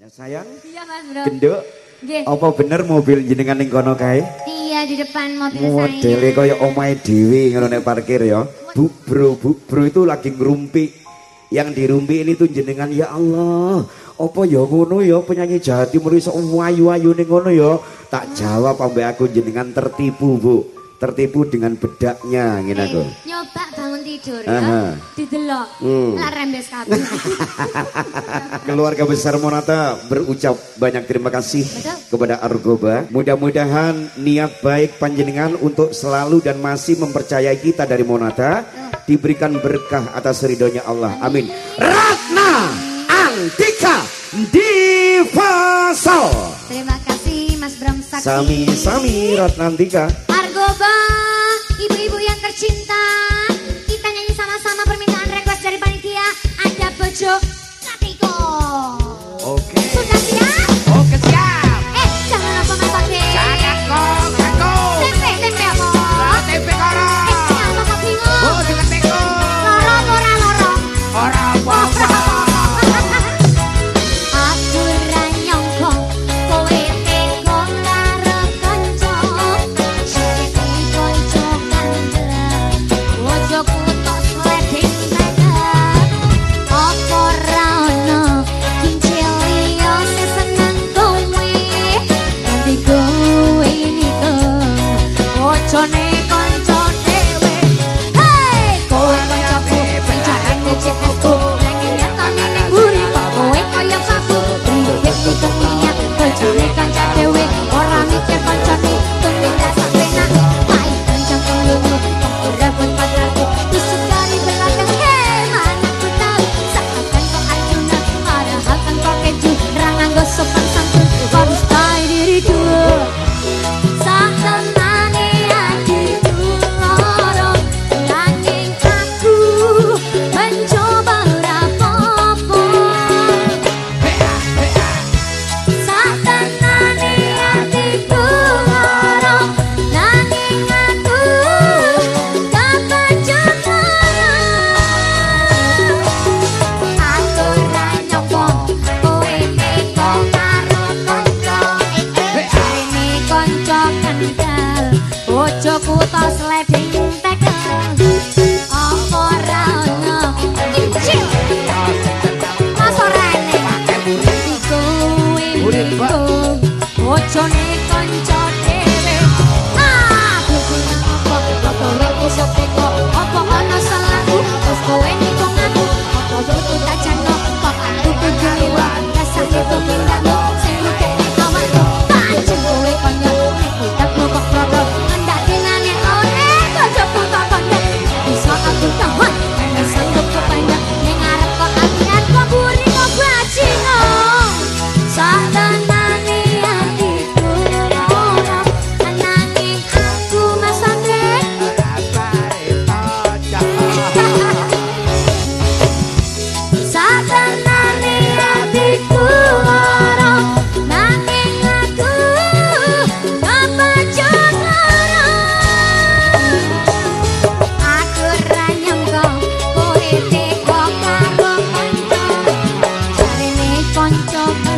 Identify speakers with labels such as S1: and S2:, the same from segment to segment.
S1: Ya sayang,
S2: Iya Mas Bro.
S1: genduk.
S2: Nggih.
S1: Apa bener mobil jenengan ning kono kae?
S2: Iya di depan mobil
S1: Modele
S2: saya.
S1: kaya omahe dhewe ngono nek parkir ya. Bu bro, bu bro itu lagi ngerumpi. Yang dirumpi ini tuh jenengan ya Allah. Apa ya ngono ya penyanyi Jawa Timur iso wayu-wayu ning ngono ya. Tak jawab ambek aku jenengan tertipu, Bu. Tertipu dengan bedaknya ngene aku.
S2: Eh, Nyoba bangun tidur
S1: Aha.
S2: ya. Didelok.
S1: Hmm.
S2: Lah rembes kabeh.
S1: Keluarga besar Monata berucap banyak terima kasih
S2: Betul.
S1: kepada Argoba. Mudah-mudahan niat baik panjenengan untuk selalu dan masih mempercayai kita dari Monata diberikan berkah atas ridhonya Allah. Amin. Ratna Antika Diva Sol.
S2: Terima kasih Mas Bram.
S1: Sami-sami Ratna Antika.
S2: Ibu-ibu yang tercinta, pencariku cekku Nanging nyatane ning buri kowe kaya sapu Ribet di dunia bojone kanca dhewe Ora mikir kancane tumindak sak penak Pai kanca kelulu Berebut padraku Tusuk dari belakang Hei mana ku tahu Seakan kau Arjuna Padahal kan kau keju. Rangan gak 家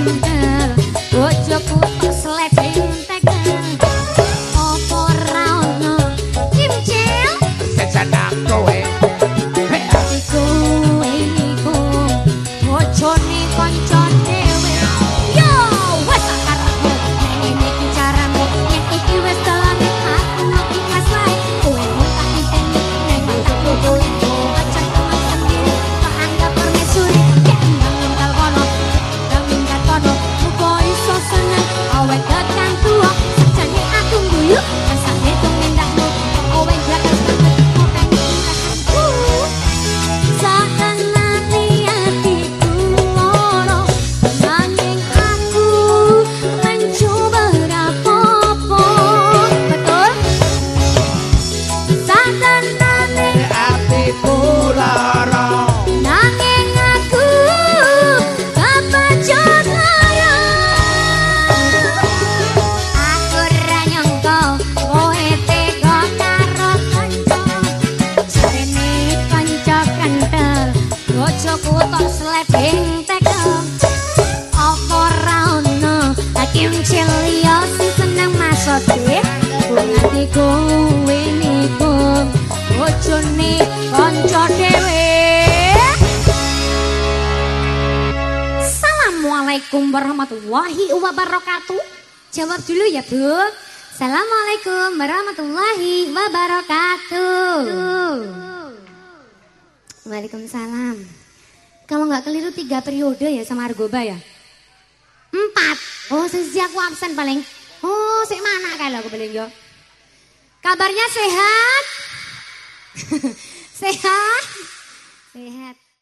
S2: Assalamualaikum warahmatullahi wabarakatuh. Jawab dulu ya, Bu. Assalamualaikum warahmatullahi wabarakatuh. Waalaikumsalam. Kalau nggak keliru tiga periode ya sama Argoba ya? Empat. Oh, sesi aku absen paling. Oh, sik mana kalau aku paling yo? Kabarnya sehat? sehat? Sehat.